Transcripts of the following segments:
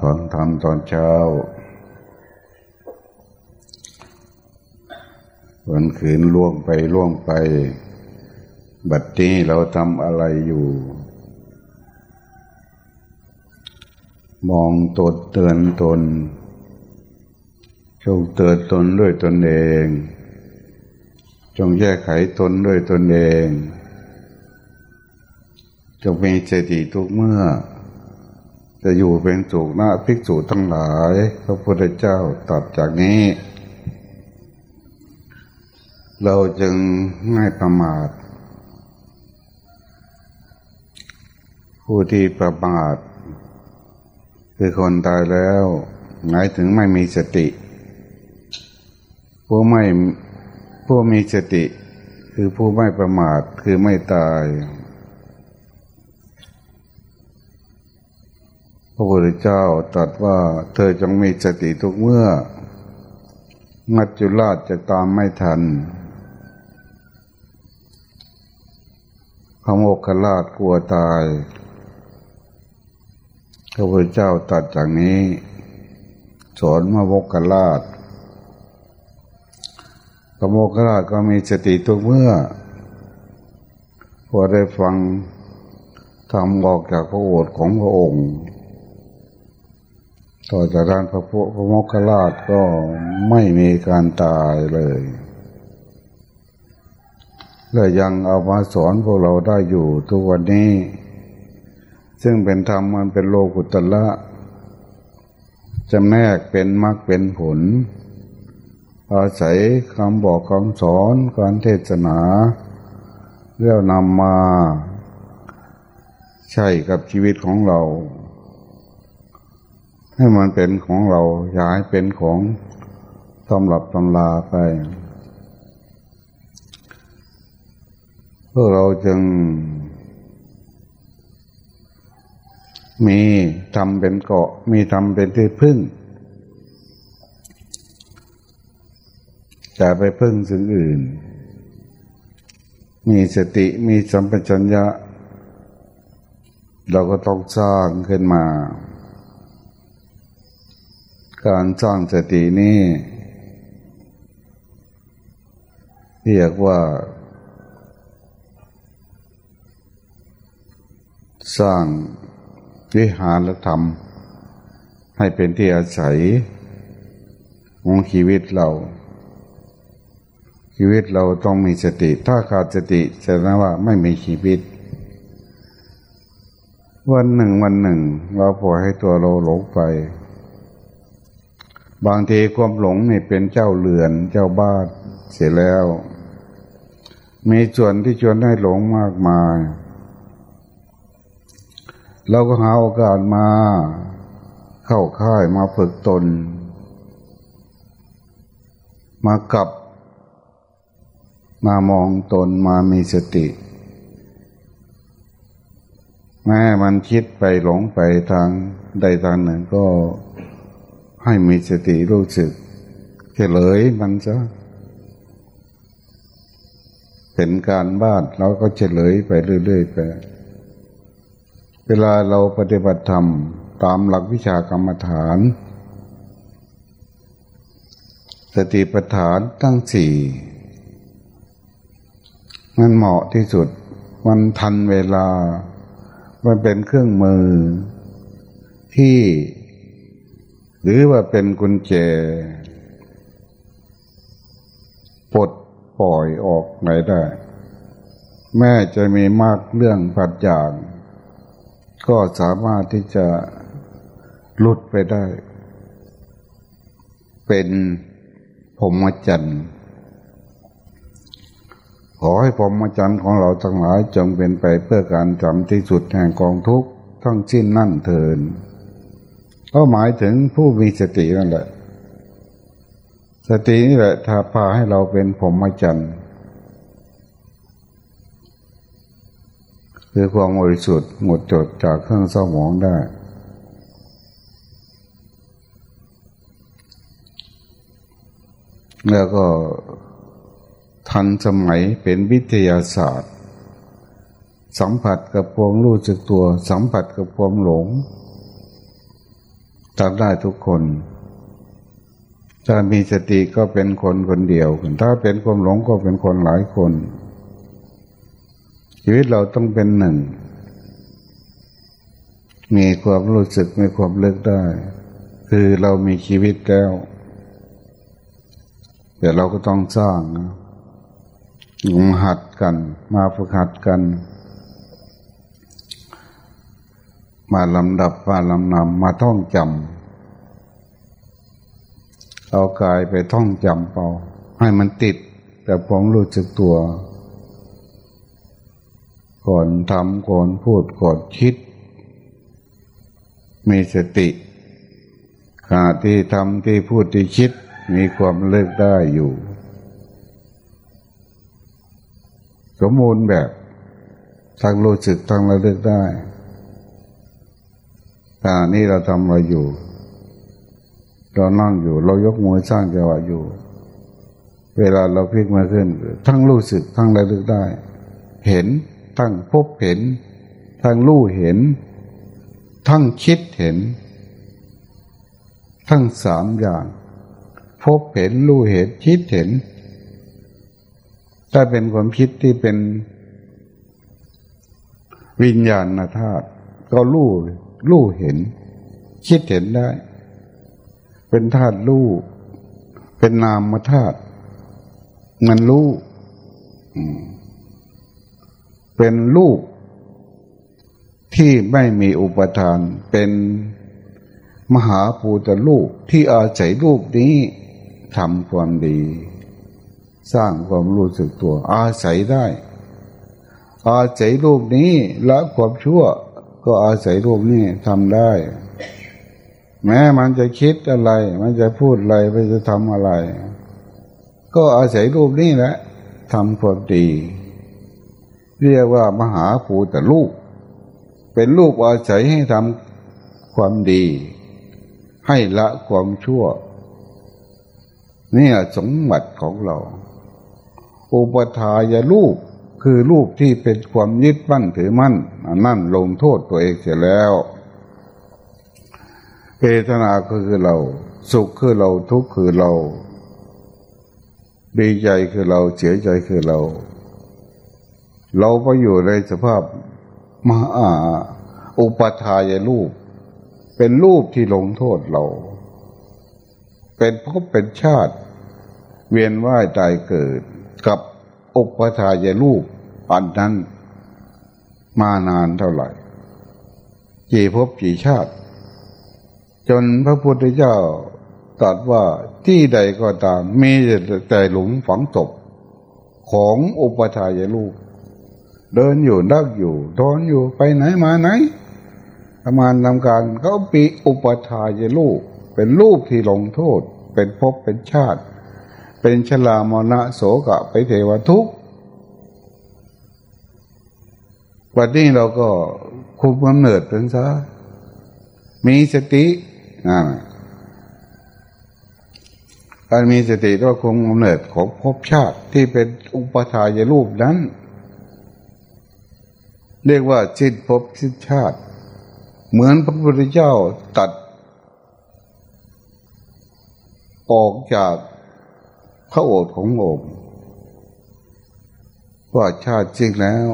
ฟังธรรมตอนเช้า วันคืนล่วงไปล่วงไป บัดนี้เราทำอะไรอยู่ มองตดเตือนตนจงเตือนตนด้วยตนเอง จงแยกไขตนด้วยตนเอง จงมีสติทุกเมื่อ จะอยู่เป็นสุขหน้าภิกษุทั้งหลาย พระพุทธเจ้าตัดจากนี้ เราจึงไม่ประมาท ผู้ที่ประมาท คือคนตายแล้วหมายถึงไม่มีสติ ผู้ไม่ผู้มีสติ คือผู้ไม่ประมาทคือไม่ตาย พระพุทธเจ้าตรัสว่าเธอจงมีสติทุกเมื่อ มัจจุราชจะตามไม่ทันพระโมกขราชกลัวตาย พระพุทธเจ้าตัดจากนี้ สอนมาโมกขราชพระโมกขราชก็มีสติทุกเมื่อ พอได้ฟังทำออกจากพระโอษฐ์ของพระองค์ ต่อจากการพระพุทธมคคราชก็ไม่มีการตายเลยและยังเอามาสอนพวกเราได้อยู่ทุกวันนี้ ซึ่งเป็นธรรมมันเป็นโลกุตละจำแนกเป็นมรรคเป็นผล อาศัยคำบอกคำสอนการเทศนาเรื่องนำมาใช่กับชีวิตของเรา ให้มันเป็นของเราอย่าให้เป็นของตำรับตำลาไปเพื่อเราจึง มีทำเป็นเกาะ มีทำเป็นที่พึ่งจะไปพึ่งสิ่งอื่น มีสติมีสัมปชัญญะ เราก็ต้องสร้างขึ้นมา การสร้างสตินี้เรียกว่า สร้างวิหารธรรม ให้เป็นที่อาศัยของชีวิตเรา ชีวิตเราต้องมีสติ ถ้าขาดสติแสดงว่าไม่มีชีวิต วันหนึ่งวันหนึ่ง เราปล่อยให้ตัวเราหลงไป บางทีความหลงนี่เป็นเจ้าเรือนเจ้าบ้านเสียแล้ว มีส่วนที่ชวนให้หลงมากมาย เราก็หาโอกาสมา เข้าค่ายมาฝึกตน มากับ มามองตนมามีสติ แม้มันคิดไปหลงไปทางใดทางหนึ่งก็ ให้มีสติรู้สึกเฉลยมันซะเป็นการบ้านเราก็เฉลยไปเรื่อยๆไปเวลาเราปฏิบัติธรรมตามหลักวิชากรรมฐาน สติปัฏฐานตั้งสี่มันเหมาะที่สุด มันทันเวลา มันเป็นเครื่องมือที่ หรือว่าเป็นกุญแจปลดปล่อยออกไหนได้ แม้จะมีมากเรื่องผัดอย่างก็สามารถที่จะหลุดไปได้ เป็นพรมจันทร์ขอให้พรมจันทร์ของเราทั้งหลายจงเป็นไปเพื่อการจำที่สุดแห่งกองทุกข์ทั้งสิ้นนั่นเถิน ก็หมายถึงผู้มีสตินั่นแหละ สตินี่แหละถ้าพาให้เราเป็นผมมจันคือความบริสุทธิ์หมดจดจากเครื่องเศร้าหมองได้ แล้วก็ทันสมัยเป็นวิทยาศาสตร์ สัมผัสกับความรู้สึกตัว สัมผัสกับความหลง ทำได้ทุกคน ถ้ามีสติก็เป็นคนคนเดียว ถ้าเป็นความหลงก็เป็นคนหลายคน ชีวิตเราต้องเป็นหนึ่ง มีความรู้สึกมีความเลิกได้ คือเรามีชีวิตแล้วแต่เราก็ต้องสร้างนะมาหัดกัน มาฝึกหัดกัน มาลำดับมาลำนำมาท่องจำเอากายไปท่องจำเปาให้มันติดแต่ผมรู้สึกตัว ก่อนทำก่อนพูดก่อนคิด มีสติขณะที่ทำที่พูดที่คิดมีความเลิกได้อยู่ สมบูรณ์แบบทางรู้สึกทางระลึกได้ ขณะนี้เราทำอะไรอยู่ เรานั่งอยู่ เรายกมือสร้างจังหวะอยู่ เวลาเราพลิกมาขึ้น ทั้งรู้สึกทั้งระลึกได้ เห็นทั้งพบเห็น ทั้งรู้เห็น ทั้งคิดเห็น ทั้งสามอย่าง พบเห็นรู้เห็นคิดเห็น ถ้าเป็นความคิดที่เป็นวิญญาณธาตุก็รู้ รู้เห็น คิดเห็นได้ เป็นธาตุรู้เป็นนามธาตุมันรู้เป็นรูปที่ไม่มีอุปทาน เป็นมหาภูตรูปที่อาศัยรูปนี้ทำความดี สร้างความรู้สึกตัว อาศัยได้ อาศัยรูปนี้ละความชั่ว ก็อาศัยรูปนี้ทำได้ แม้มันจะคิดอะไร มันจะพูดอะไรมันจะทำอะไร ก็อาศัยรูปนี้แหละทำความดีเรียกว่ามหาภูตรูปเป็นรูปอาศัยให้ทำความดี ให้ละความชั่วนี่สมบัติของเรา อุปทายรูป คือรูปที่เป็นความยึดมั่นถือมั่นนั่นลงโทษตัวเองเสียแล้วเวทนาคือเรา สุขคือเราทุกข์คือเราดีใจคือเราเสียใจคือเรา เราไปอยู่ในสภาพมหาอุปทายรูป เป็นรูปที่ลงโทษเรา เป็นภพเป็นชาติ เวียนว่ายตายเกิดกับอุปทายรูป อันนั้นมานานเท่าไหร่กี่ภพกี่ชาติ จนพระพุทธเจ้าตรัสว่าที่ใดก็ตามมีแต่หลุมฝังศพของอุปทายรูปเดินอยู่นักอยู่ทอนอยู่ไปไหนมาไหนทำงานทำการเขาปีอุปทายรูปเป็นรูปที่ลงโทษ เป็นภพเป็นชาติ เป็นชลามณะโสกะไปเทวทุก วันนี้เราก็คุมกำเนิดเป็นซะมีสติอ่าการมีสติก็คุมกำเนิดของภพชาติที่เป็นอุปทายรูปนั้น เรียกว่าสิ้นภพสิ้นชาติ เหมือนพระพุทธเจ้าตัด ออกจากพระโอษฐ์ขององค์ว่าชาติจริงแล้ว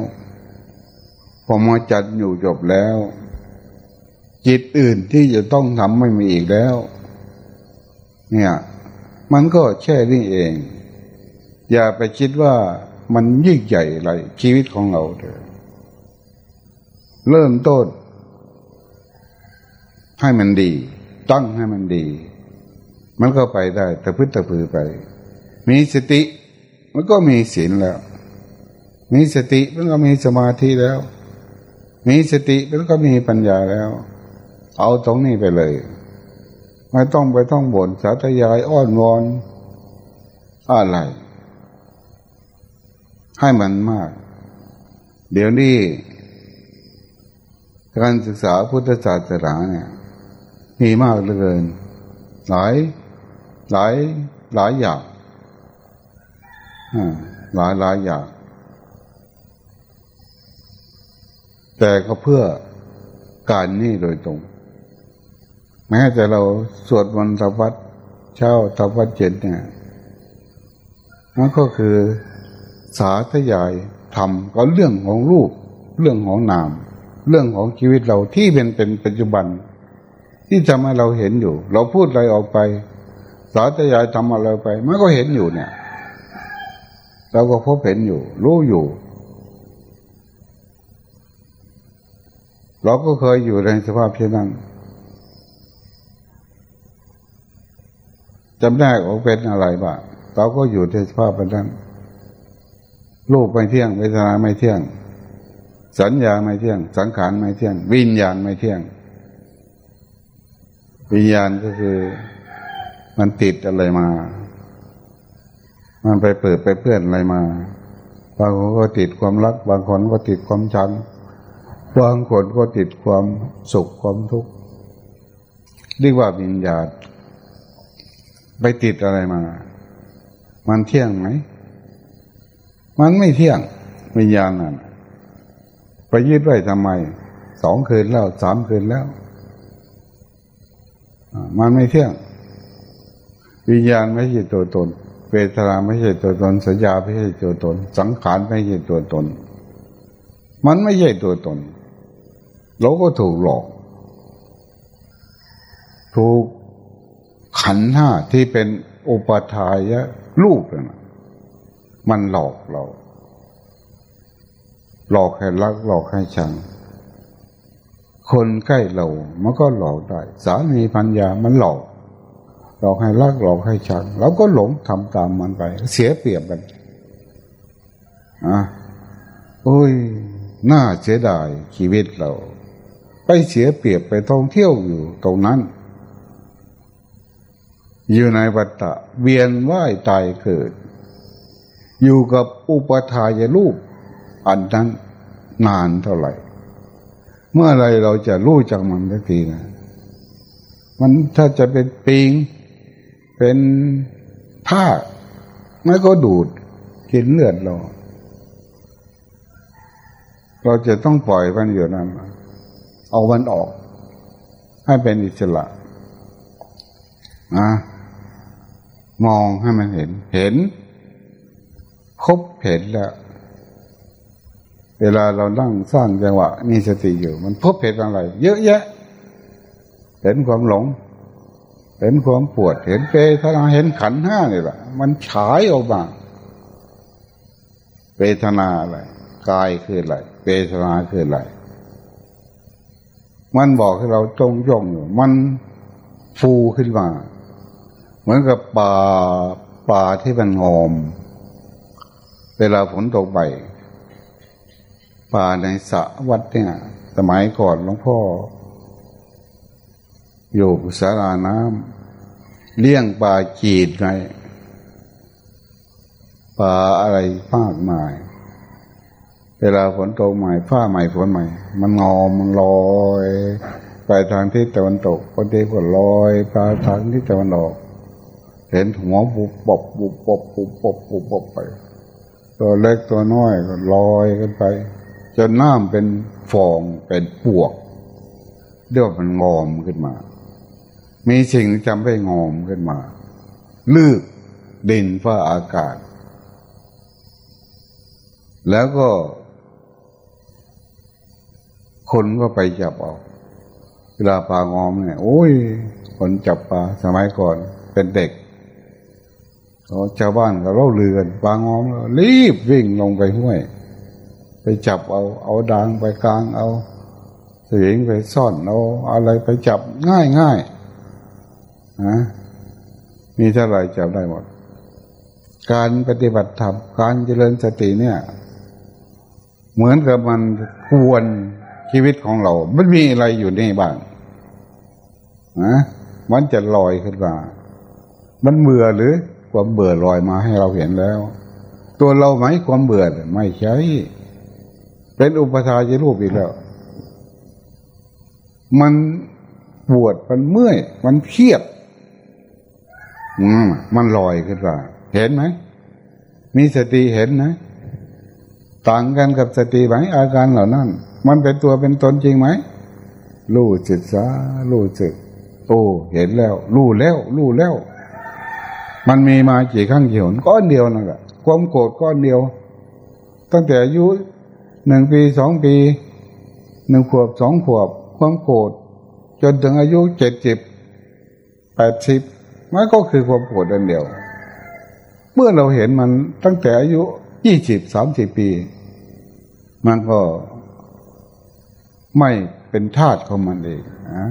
พอมาจัดอยู่จบแล้ว จิตอื่นที่จะต้องทำไม่มีอีกแล้ว เนี่ย มันก็แค่นี้เอง อย่าไปคิดว่ามันยิ่งใหญ่อะไรชีวิตของเราเถอะเริ่มต้น ให้มันดี ตั้งให้มันดี มันก็ไปได้แต่พึ่งตะพือไป มีสติ มันก็มีศีลแล้ว มีสติมันก็มีสมาธิแล้ว มีสติมันก็มีปัญญาแล้ว เอาตรงนี้ไปเลย ไม่ต้องไปต้องบ่นสาธยายอ้อนวอนอะไร ให้มันมาก เดี๋ยวนี้การศึกษาพุทธศาสนาเนี่ย มีมากเหลือเกิน หลาย หลาย หลายอย่างหลายหลายอย่าง แต่ก็เพื่อการนี่โดยตรง แม้แต่เราสวดมนต์ทวัดเช้าทวัดเจ็ดเนี่ยนั่นก็คือสาธยายทำก็เรื่องของรูป เรื่องของนาม เรื่องของชีวิตเราที่เป็นเป็นปัจจุบัน ที่ทำให้เราเห็นอยู่ เราพูดอะไรออกไป สาธยายทำอะไรไป มันก็เห็นอยู่เนี่ย เราก็พบเห็นอยู่ รู้อยู่ เราก็เคยอยู่ในสภาพเช่นนั้นจำแนกออกเป็นอะไรบ้างเราก็อยู่ในสภาพแบบนั้นรูปไม่เที่ยงเวทนาไม่เที่ยง สัญญาไม่เที่ยง สังขารไม่เที่ยง วิญญาณไม่เที่ยง วิญญาณก็คือ มันติดอะไรมา มันไปเปิดไปเพื่อนอะไรมา บางคนก็ติดความรัก บางคนก็ติดความชัง บางคนก็ติดความสุขความทุกข์เรียกว่าวิญญาณไปติดอะไรมา มันเที่ยงไหม มันไม่เที่ยงวิญญาณนั่นไปยึดไว้ทำไมสองคืนแล้วสามคืนแล้ว มันไม่เที่ยง วิญญาณไม่ใช่ตัวตนเวทนาไม่ใช่ตัวตน สัญญาไม่ใช่ตัวตน สังขารไม่ใช่ตัวตน มันไม่ใช่ตัวตน เราก็ถูกหลอก ถูกขันห้าที่เป็นอุปทายะรูปนะมันหลอกเรา หลอกให้รักหลอกให้ชัง คนใกล้เรา มันก็หลอกได้ สามีพัญญามันหลอก หลอกให้รักหลอกให้ชัง เราก็หลงทำตามมันไป เสียเปรียบกันอะโอ้ย น่าเสียดายชีวิตเรา ไปเสียเปรียบไปท่องเที่ยวอยู่ตรงนั้น อยู่ในวัฏฏะเวียนว่ายตายเกิด อยู่กับอุปทายรูปอันนั้นนานเท่าไหร่ เมื่อไรเราจะรู้จักมันสักทีนะมันถ้าจะเป็นปิงเป็นผ้าไม่ก็ดูดกินเลือดเรา เราจะต้องปล่อยมันอยู่นั้น เอามันออก ให้เป็นอิสระนะมองให้มันเห็น เห็น ครบเห็นแล้ว เวลาเรานั่งสร้างจังหวะมีสติอยู่ มันพบเห็นอะไร เยอะแยะ เห็นความหลง เห็นความปวด เห็นเปถ้าเราเห็นขันห้านี่แหละมันฉายออกมาเวทนาอะไรกายคืออะไรเวทนาคืออะไร มันบอกให้เราจงย่องอยู่มันฟูขึ้นมา เหมือนกับป่าป่าที่มันงอม เวลาฝนตกใบป่าในสระวัดเนี่ย สมัยก่อนหลวงพ่อ อยู่สาราน้ำเลี้ยงปลาจีดไงปลาอะไรมากมาย เวลาฝนตกใหม่ฟ้าใหม่ฝนใหม่ มันงอมมันลอย ไปทางที่ตะวันตกบางทีก็ลอยไปทางที่ตะวันออกเห็นหัวบุบปบบุบปบบุบปบบุบปบไป ตัวเล็กตัวน้อยก็ลอยกันไป จนน้ำเป็นฟองเป็นปวกเรียกว่ามันงอมขึ้นมา มีสิ่งจำให้งอมขึ้นมาลืกดินฟ้าอากาศ แล้วก็ คนก็ไปจับเอาเวลาปลางอมเนี่ย โอ้ย คนจับปลาสมัยก่อนเป็นเด็กชาวบ้านก็เล่าเรือนปลางอมรีบวิ่งลงไปห้วย ไปจับเอา เอาดางไปกลางเอาเสียงไปซ่อนเอาอะไรไปจับง่ายง่ายนะมีเท่าไรจับได้หมด การปฏิบัติธรรมการเจริญสติเนี่ย เหมือนกับมันกวน ชีวิตของเรา มันมีอะไรอยู่ในบ้างนะมันจะลอยขึ้นมา มันเบื่อหรือความเบื่อลอยมาให้เราเห็นแล้ว ตัวเราไหมความเบื่อไม่ใช่ เป็นอุปทานรูปอีกแล้ว มันปวดมันเมื่อย มันเครียดมันลอยขึ้นมาเห็นไหม มีสติเห็นนะ ต่างกันกับสติไหมอาการเหล่านั้น มันเป็นตัวเป็นตนจริงไหมรู้จึกซารู้จึกโอ้เห็นแล้ว รู้แล้วรู้แล้ว มันมีมากี่ครั้งกี่หนก้อนเดียวนั่นแหละความโกรธก้อนเดียว ตั้งแต่อายุหนึ่งปีสองปีหนึ่งขวบสองขวบ ความโกรธจนถึงอายุเจ็ดสิบแปดสิบมันก็คือความโกรธอันเดียว เมื่อเราเห็นมันตั้งแต่อายุยี่สิบสามสิบปี มันก็ ไม่เป็นธาตุของมันเองนะ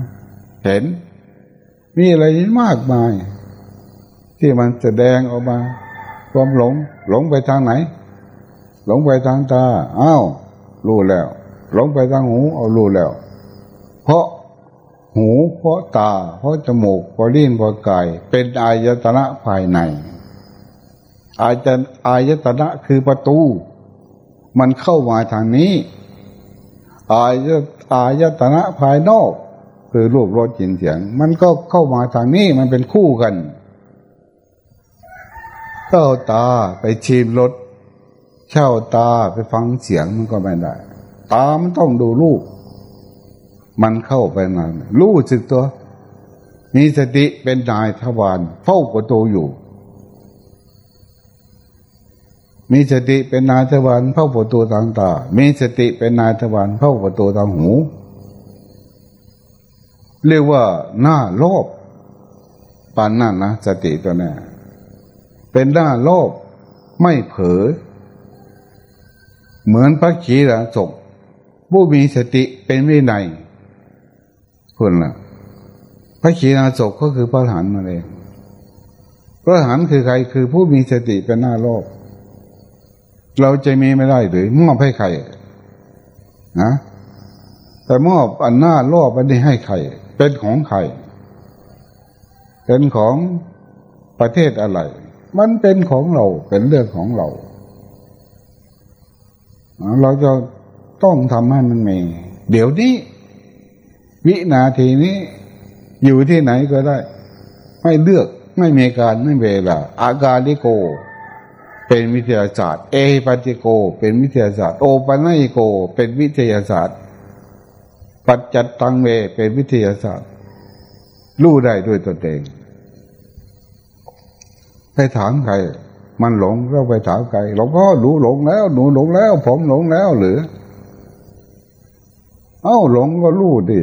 เห็น มีอะไรมากมาย ที่มันแสดงออกมา ความหลง หลงไปทางไหน หลงไปทางตาอ้าวรู้แล้ว หลงไปทางหูเอารู้แล้ว เพราะหูเพราะตา เพราะจมูกเพราะลิ้นเพราะกาย เป็นอายตนะภายใน อาจจะอายตนะคือประตู มันเข้ามาทางนี้ อายอายตนะภายนอก คือรูปรสกลิ่นเสียง มันก็เข้ามาทางนี้มันเป็นคู่กันเจ้าตาไปชิมรสเช่าตาไปฟังเสียงมันก็ไม่ได้ ตามันต้องดูรูป มันเข้าไปนั่นรู้สึกตัว มีสติเป็นนายทวารเฝ้าประตูอยู่ มีสติเป็นนายทวารเฝ้าประตูทางตา มีสติเป็นนายทวารเฝ้าประตูทางหู เรียกว่าหน้าโลภปานนั่นนะสติตัวนี้เป็นหน้าโลภไม่เผลอเหมือนพระขีระศกผู้มีสติเป็นวินัยคนละพระขีณาศกก็คือพระหันมาเองพระหันคือใครคือผู้มีสติเป็นหน้าโลก เราจะมีไม่ได้หรือมอบให้ใครนะแต่มอบอันหน้าโลกอันนี้ให้ใคร เป็นของใคร เป็นของประเทศอะไร มันเป็นของเราเป็นเรื่องของเรา เราจะต้องทำให้มันมี เดี๋ยวนี้ วินาทีนี้ อยู่ที่ไหนก็ได้ ไม่เลือกไม่มีการไม่เวลา อากาลิโก เป็นวิทยาศาสตร์ เอปัติโก เป็นวิทยาศาสตร์ โอปัญโก เป็นวิทยาศาสตร์ ปัจจัตตังเว เป็นวิทยาศาสตร์ รู้ได้ด้วยตนเอง ไปถามใคร มันหลงเราไปถามใคร หลวงพ่อหนูหลงแล้ว หนูหลงแล้ว ผมหลงแล้วหรือ เอ้าหลงก็รู้ดิ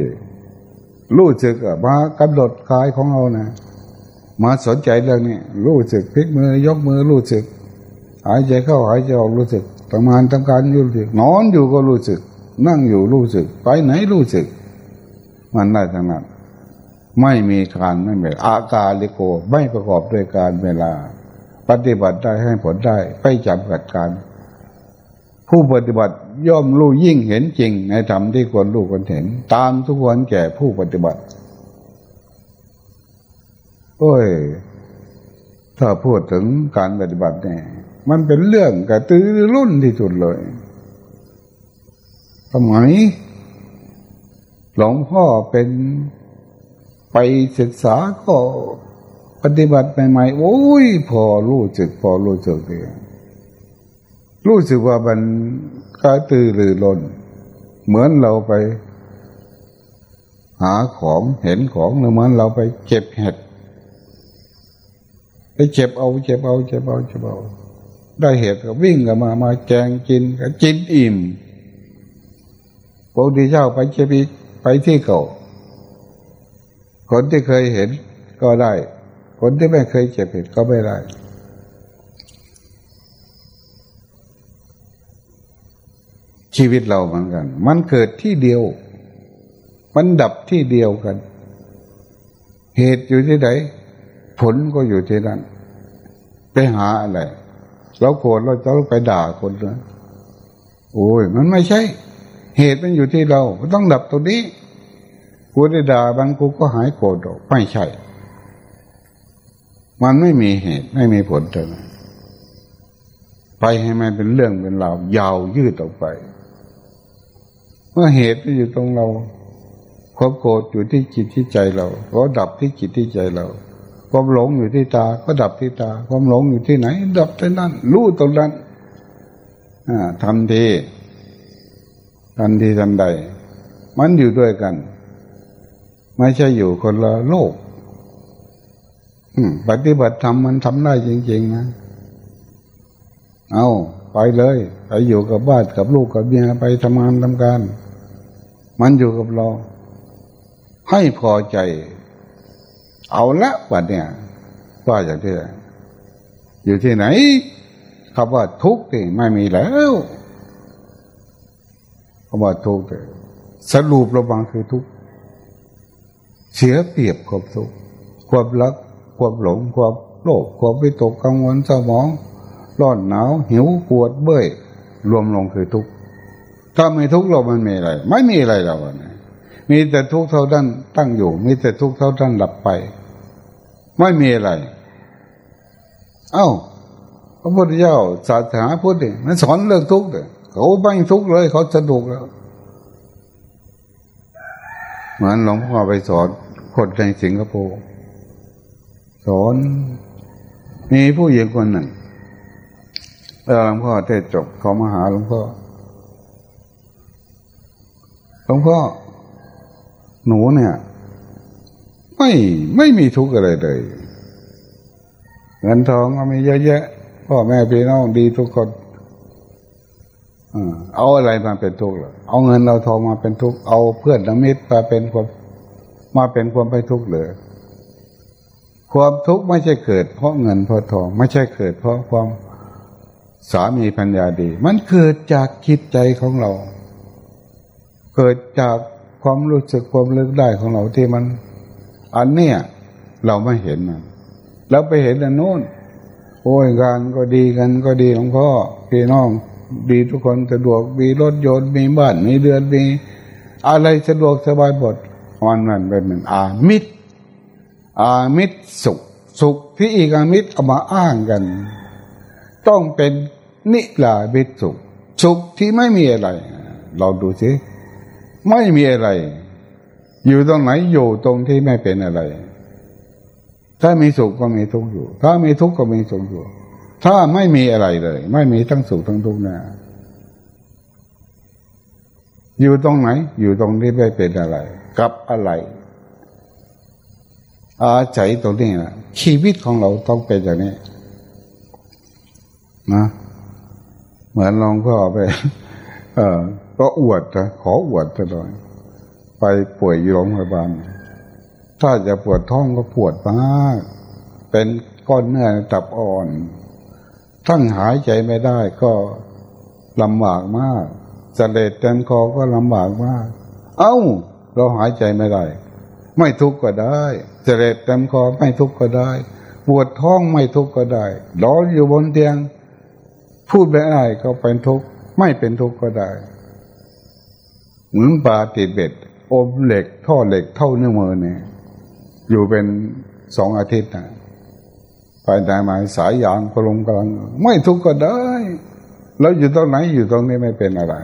รู้สึกมากำหนดกายของเรานะ มาสนใจเรื่องนี้ รู้สึกพลิกมือยกมือรู้สึก หายใจเข้าหายใจออกรู้สึกทำงานทำการรู้สึก นอนอยู่ก็รู้สึก นั่งอยู่รู้สึก ไปไหนรู้สึก มันได้ทั้งนั้นไม่มีการไม่มีอาการลิโกไม่ประกอบด้วยการเวลา ปฏิบัติได้ให้ผลได้ไม่จำกัดการ ผู้ปฏิบัติย่อมรู้ยิ่งเห็นจริง ในธรรมที่ควรรู้ควรเห็น ตามทุกคนแก่ผู้ปฏิบัติ โอ้ย ถ้าพูดถึงการปฏิบัติเนี่ย มันเป็นเรื่องกระตือรุ่นที่สุดเลยสมัยหลวงพ่อเป็นไปศึกษาก็ปฏิบัติใหม่ๆโอ้ยพอรู้จึกพอรู้จึกเองรู้สึกว่ามันกระตือรือร้นเหมือนเราไป หาของเห็นของหรือเหมือนเราไปเก็บเห็ด ไปเจ็บเอาเจ็บเอาเจ็บเอาเจ็บเอา ได้เห็ดก็วิ่งกันมามาแจงกินก็กินอิ่มพระพุทธเจ้าไปเจ็บอีไปที่เก่า คนที่เคยเห็นก็ได้ คนที่ไม่เคยเจ็บเห็ดก็ไม่ได้ ชีวิตเราเหมือนกัน มันเกิดที่เดียว มันดับที่เดียวกัน เหตุอยู่ที่ไหนผลก็อยู่ที่นั่นไปหาอะไร เราโกรธเราจะไปด่าคนเลยโอ้ย มันไม่ใช่ เหตุมันอยู่ที่เราต้องดับตรงนี้กูได้ด่าบางกูก็หายโกรธไม่ใช่ มันไม่มีเหตุไม่มีผลเท่านั้นไปให้มันเป็นเรื่องเป็นราวยาวยืดออกไป เมื่อเหตุมันอยู่ตรงเราความโกรธอยู่ที่จิตที่ใจเราก็ดับที่จิตที่ใจเรา ความหลงอยู่ที่ตา ก็ดับที่ตา ความหลงอยู่ที่ไหน ดับที่นั่น รู้ตรงนั้นทันทีทันทีทันใด มันอยู่ด้วยกัน ไม่ใช่อยู่คนละโลกปฏิบัติธรรมมันทำได้จริง ๆ นะ เอาไปเลยไปอยู่กับบ้านกับลูกกับเมียไปทำงานทำการ มันอยู่กับเรา ให้พอใจ เอาละวันเนี่ยว่าอย่างที่อยู่ที่ไหนคำว่าทุกข์นี่ไม่มีแล้วคำว่าทุกข์สรุประวังคือทุกข์เสียเปรียบความทุกข์ความรัก ความหลง ความโลภความวิตกกังวลสมอง ร้อนหนาวหิวปวดเบื่อรวมลงคือทุกข์ถ้าไม่ทุกข์เรามันมีอะไร ไม่มีอะไรเราเนี่ยมีแต่ทุกข์เท่านั้นตั้งอยู่ มีแต่ทุกข์เท่านั้นหลับไป ไม่มีอะไร เอ้า พระพุทธเจ้าศาสนาพุทธเนี่ยมันสอนเรื่องทุกข์เลยเขาไม่ทุกข์เลยเขาสนุกแล้วเหมือนหลวงพ่อไปสอนคนในสิงคโปร์สอนมีผู้หญิงคนหนึ่งหลวงพ่อเทศจบเขามาหาหลวงพ่อหลวงพ่อหนูเนี่ย ไม่ไม่มีทุกข์อะไรเลยเงินทองก็มีเยอะแยะพ่อแม่พี่น้องดีทุกคนเอาอะไรมาเป็นทุกข์หรอเอาเงินเราทองมาเป็นทุกข์เอาเพื่อนนมิตรมาเป็นความมาเป็นความไปทุกข์เลยความทุกข์ไม่ใช่เกิด เพราะเงินเพราะทอง ไม่ใช่เกิด เพราะความสามีพัญญาดี มันเกิดจากคิดใจของเรา เกิดจากความรู้สึกความเลือกได้ของเราที่มัน อันเนี้ยเราไม่เห็นมันเราไปเห็นอันโน้นโอ้ยงานก็ดีกันก็ดีหลวงพ่อพี่น้องดีทุกคนสะดวกมีรถยนต์มีบ้านมีเดือนมีอะไรสะดวกสบายหมดมันมันเป็นเหมือนอามิตร อามิตรสุข สุขที่อีกอามิตรเอามาอ้างกัน ต้องเป็นนิลาบิสุข สุขที่ไม่มีอะไร เราดูสิไม่มีอะไร อยู่ตรงไหนอยู่ตรงที่ไม่เป็นอะไร ถ้ามีสุขก็มีทุกข์อยู่ ถ้ามีทุกข์ก็มีสุขอยู่ ถ้าไม่มีอะไรเลย ไม่มีทั้งสุขทั้งทุกข์นะอยู่ตรงไหน อยู่ตรงที่ไม่เป็นอะไร กับอะไรอาศัยตรงนี้นะชีวิตของเราต้องเป็นอย่างนี้นะเหมือนลองพ่อไป เออก็อวดนะขออวดตลอด ไปป่วยอยู่โรงพยาบาล ถ้าจะปวดท้องก็ปวดมากเป็นก้อนเนื้อตับอ่อนทั้งหายใจไม่ได้ก็ลำบากมากสเลดเต็มคอก็ลำบากมาก เอ้า เราหายใจไม่ได้ ไม่ทุกข์ก็ได้เสด็จเต็มคอไม่ทุกข์ก็ได้ ปวดท้องไม่ทุกข์ก็ได้นอนอยู่บนเตียง พูดไม่ได้ก็เป็นทุกข์ไม่เป็นทุกข์ก็ได้ เหมือนปลาติดเบ็ด อมเหล็ก ท่อเหล็กเท่านื้อมือเนี่ย อยู่เป็นสองอาทิตย์นะไปไหนมาสายยางพลงกำลัง ไม่ทุกข์ก็ได้ แล้วอยู่ตรงไหนอยู่ตรงนี้ไม่เป็นอะไร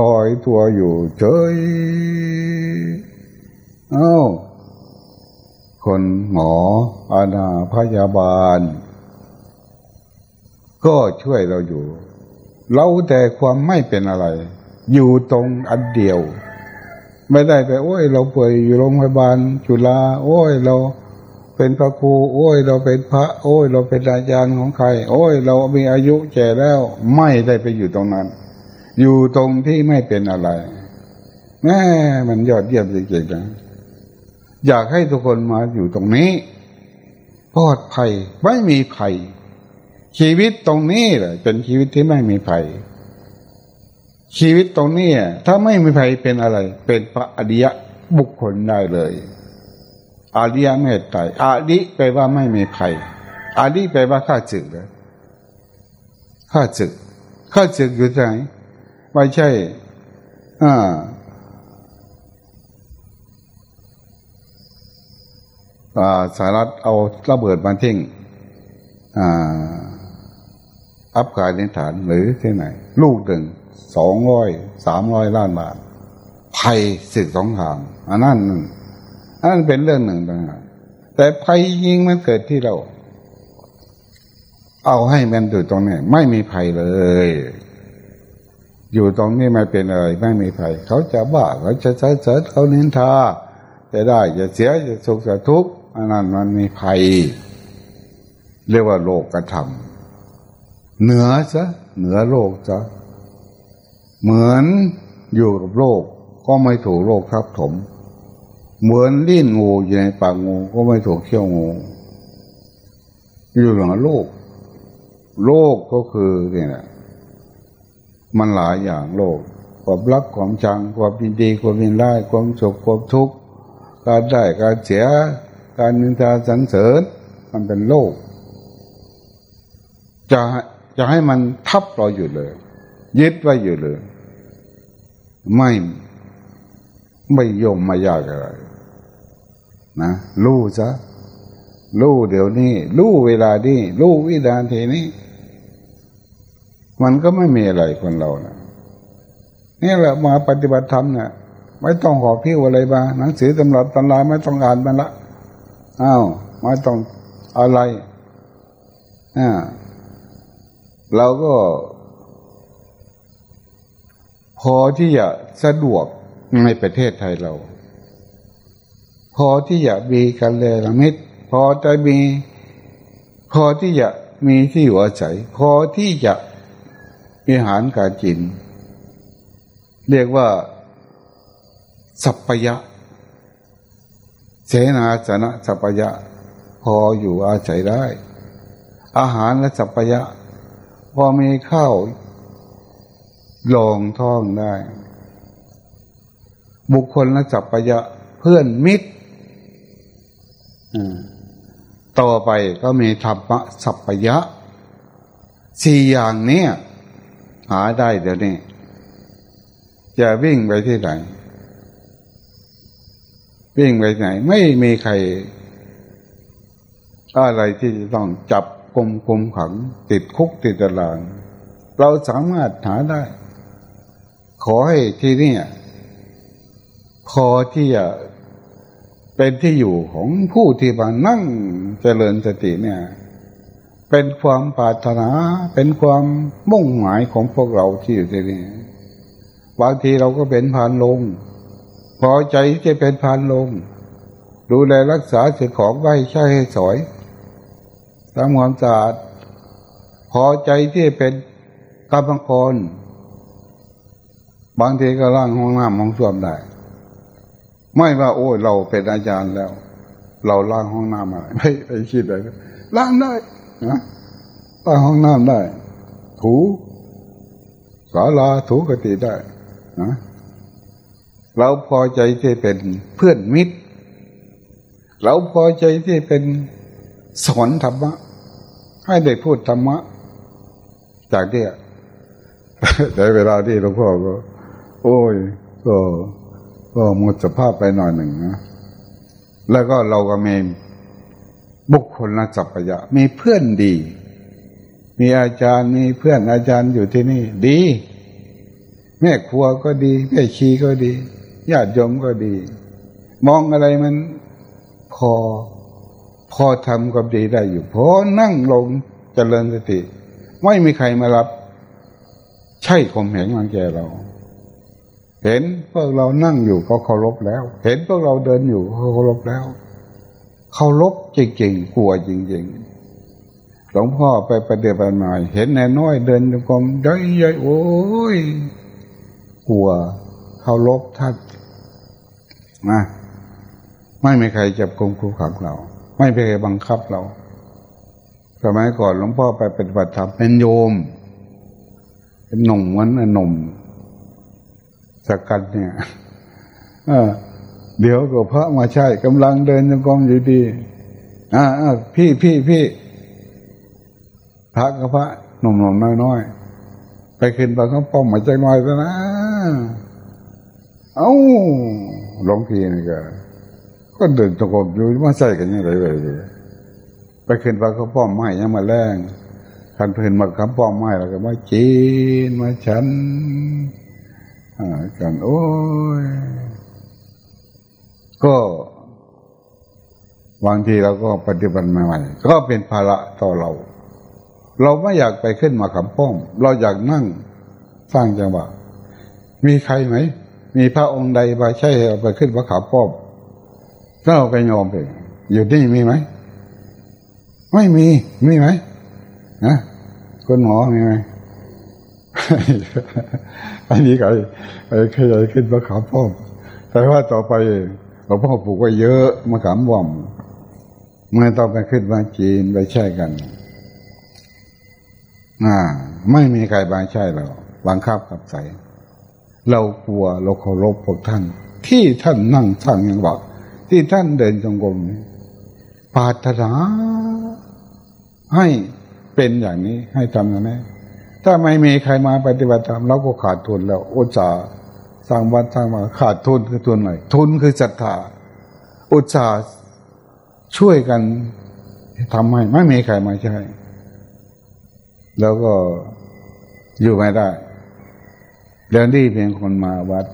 ลอยตัวอยู่เฉยเอ้าคนหมออาณาพยาบาล ก็ช่วยเราอยู่ เราแต่ความไม่เป็นอะไร อยู่ตรงอันเดียว ไม่ได้ไป โอ้ย เราป่วยอยู่โรงพยาบาลจุฬาโอ้ยเราเป็นพระครูโอ้ย เราเป็นพระ โอ้ย เราเป็นอาจารย์ของใคร โอ้ย เรามีอายุแก่แล้ว ไม่ได้ไปอยู่ตรงนั้น อยู่ตรงที่ไม่เป็นอะไรแม่มันยอดเยี่ยมจริงๆนะอยากให้ทุกคนมาอยู่ตรงนี้ปลอดภัยไม่มีภัย ชีวิตตรงนี้แหละเป็นชีวิตที่ไม่มีภัย ชีวิตตรงนี้ถ้าไม่มีภัยเป็นอะไร เป็นพระอริยะบุคคลได้เลยอริยะเมตไตรอริแปลว่าไม่มีภัยอริแปลว่าข้าศึกเลยข้าศึกข้าศึกอยู่ไหนไม่ใช่อ่าสหรัฐเอาระเบิดมาทิ้งอับกายในฐานหรือที่ไหน ลูกหนึ่ง สองร้อยสามร้อยล้านบาทภัยสึกสองทางอันนั้นอันนั้นเป็นเรื่องหนึ่งต่างหากแต่ภัยยิงมันเกิดที่เรา เอาให้มันอยู่ตรงนี้ไม่มีภัยเลย อยู่ตรงนี้ไม่เป็นอะไร ไม่มีภัย เขาจะบ้าเขาจะเสริญเขาเน้นทาจะได้จะเสียจะสุขจะทุกข์อันนั้นมันมีภัย เรียกว่าโลกกระทำเหนือซะเหนือโลกซะ เหมือนอยู่กับโลกก็ไม่ถูกโลกทับถม เหมือนลิ้นงูอยู่ในปากงูก็ไม่ถูกเขี้ยวงู อยู่เหนือโลก โลกก็คือเนี่ยมันหลายอย่างโลกความรักความชังความยินดีความยินร้ายความสุขความทุกข์การได้การเสีย การนินทาสรรเสริญ มันเป็นโลก จะจะให้มันทับเราอยู่เลย ยึดไว้อยู่เลย ไม่ไม่ยมไม่ยากอะไรนะรู้ซะรู้เดี๋ยวนี้รู้เวลานี้รู้วินาทีนี้ มันก็ไม่มีอะไรคนเรานะนี่แหละมาปฏิบัติธรรมเนี่ยไม่ต้องขอบพิ้วอะไรมา หนังสือตำรับตำราไม่ต้องอ่านมันละอ้าวไม่ต้องอะไรอ่าเราก็ พอที่จะสะดวกในประเทศไทยเรา พอที่จะมีการเลรมิตพอจะมี พอที่จะมีที่อยู่อาศัย พอที่จะมีอาหารการกิน เรียกว่า สัพพยะ เสนาสนะสัพพยะ พออยู่อาศัยได้ อาหารและสัพพยะ พอมีข้าว ลองท้องได้ บุคคลและสัพพยะเพื่อนมิตรต่อไปก็มีธรรมะสัพพยะสี่อย่างนี้หาได้เดี๋ยวนี้จะวิ่งไปที่ไหน วิ่งไปไหน ไม่มีใคร อะไรที่จะต้องจับกลมกลมขัง ติดคุกติดตาราง เราสามารถหาได้ ขอให้ที่นี่พอที่จะเป็นที่อยู่ของผู้ที่มานั่งเจริญสติเนี่ย เป็นความปรารถนา เป็นความมุ่งหมายของพวกเราที่อยู่ที่นี่บางทีเราก็เป็นพานลง พอใจที่เป็นพานลง ดูแลรักษาสิ่งของไว้ใช้ให้สวยทำความสะอาดพอใจที่เป็นกรรมกร บางทีก็ล้างห้องน้ำห้องส้วมได้ ไม่ว่าโอ้ยเราเป็นอาจารย์แล้ว เราล้างห้องน้ำอะไรไม่ไปคิดอะไรล้างได้นะตั้งห้องน้ำได้ ถูศาลาถูกติได้นะเราพอใจที่เป็นเพื่อนมิตร เราพอใจที่เป็นสอนธรรมะ ให้ได้พูดธรรมะ จากเดียในเวลาที่หลวงพ่อก็ โอ้ยก็ก็หมดสภาพไปหน่อยหนึ่งนะแล้วก็เราก็มีบุคคลละจัพยะมีเพื่อนดี มีอาจารย์มีเพื่อนอาจารย์อยู่ที่นี่ ดี แม่ครัวก็ดีแม่ชีก็ดีญาติโยมก็ดี มองอะไรมันพอพอทำกับดีได้อยู่พอนั่งลงเจริญสติ ไม่มีใครมารับ ใช่ข่มเหงรังแกเรา เห็นพวกเรานั่งอยู่ก็เคารพแล้ว เห็นพวกเราเดินอยู่ก็เคารพแล้วเขาลบจริงๆกลัวจริงๆหลวงพ่อไปประเดี๋ยวปหน่อยเห็นแน่น้อยเดินจงกรมใหญ่ๆโอ้ยกลัวเขาลบท่านนะไม่มีใครจับกุมคูขังเรา ไม่มีใครบังคับเราสมัยก่อนหลวงพ่อไปปฏิบัติธรรมเป็นโยม เป็นหนุ่มวันหนุ่ม สักกันเนี่ยเดี๋ยวก็พระมาใช่กำลังเดินจงกรมอยู่ดีอ่าพี่พี่พี่พระกับพระหนุ่มๆน้อยๆไปขึ้นไปเขาป้อมมาใจน้อยซะนะ เอ้าหลงพี่นี่ก็ก็เดินจงกรมอยู่มาใส่กันยังไงเลยไปขึ้นไปเขาป้อมไม้ยังมาแรงคันเพิ่นมาคำป้อมไม้แล้วก็มาจีนมาฉัน กันโอ้ย ก็บางทีเราก็ปฏิบัติใหม่ๆก็เป็นภาระต่อเรา เราไม่อยากไปขึ้นมาขับป้อม เราอยากนั่งสร้างจังหวะมีใครไหม มีพระองค์ใดมาใช่เอาไปขึ้นพระขาป้อมก็เอาไปยอมไปอยู่นี่มีไหม ไม่มี มีไหมนะคุณหมอมีไหม อันนี้ก็ไอ้ขยายขึ้นมะขามป้อม แต่ว่าต่อไปหลวงพ่อปลูกไว้เยอะมะขามว่อมมันต้องไปขึ้นมาจีนไปแช่กันอ่าไม่มีใครบางใช่เราบังคับกับใสเรากลัวเราเคารพพวกท่าน ที่ท่านนั่งสร้างยังบอกที่ท่านเดินจงกรมปารถนาให้เป็นอย่างนี้ให้ทำอย่างนี้ ถ้าไม่มีใครมาปฏิบัติธรรมเราก็ขาดทุนแล้วอุตสาห์สร้างวัดสร้างมาขาดทุนคือทุนไหนทุนคือศรัทธาอุตสาห์ช่วยกันทำให้ไม่มีใครมาใช่แล้วก็อยู่ไม่ได้เดี๋ยวนี้เพียงคนมาวัด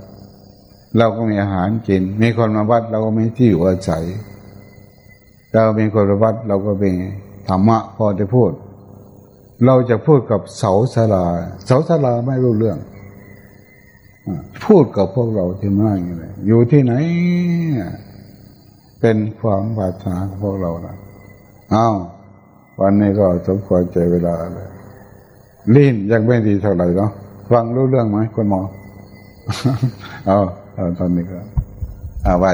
เราก็มีอาหารกิน มีคนมาวัด เราก็มีที่อยู่อาศัย เรามีคนมาวัดเราก็มีธรรมะพอจะพูด เราจะพูดกับเสาสลา เสาสลาไม่รู้เรื่องอพูดกับพวกเราที่นั่งอยู่เลยอยู่ที่ไหน เป็นความปรารถนาของพวกเรานะอ้าววันนี้ก็สมควรใจเวลาเลยลิ้นยังไม่ดีเท่าไหร่เนาะฟังรู้เรื่องไหมคุณหมอ เอาเอาตอนนี้ก็เอาไว้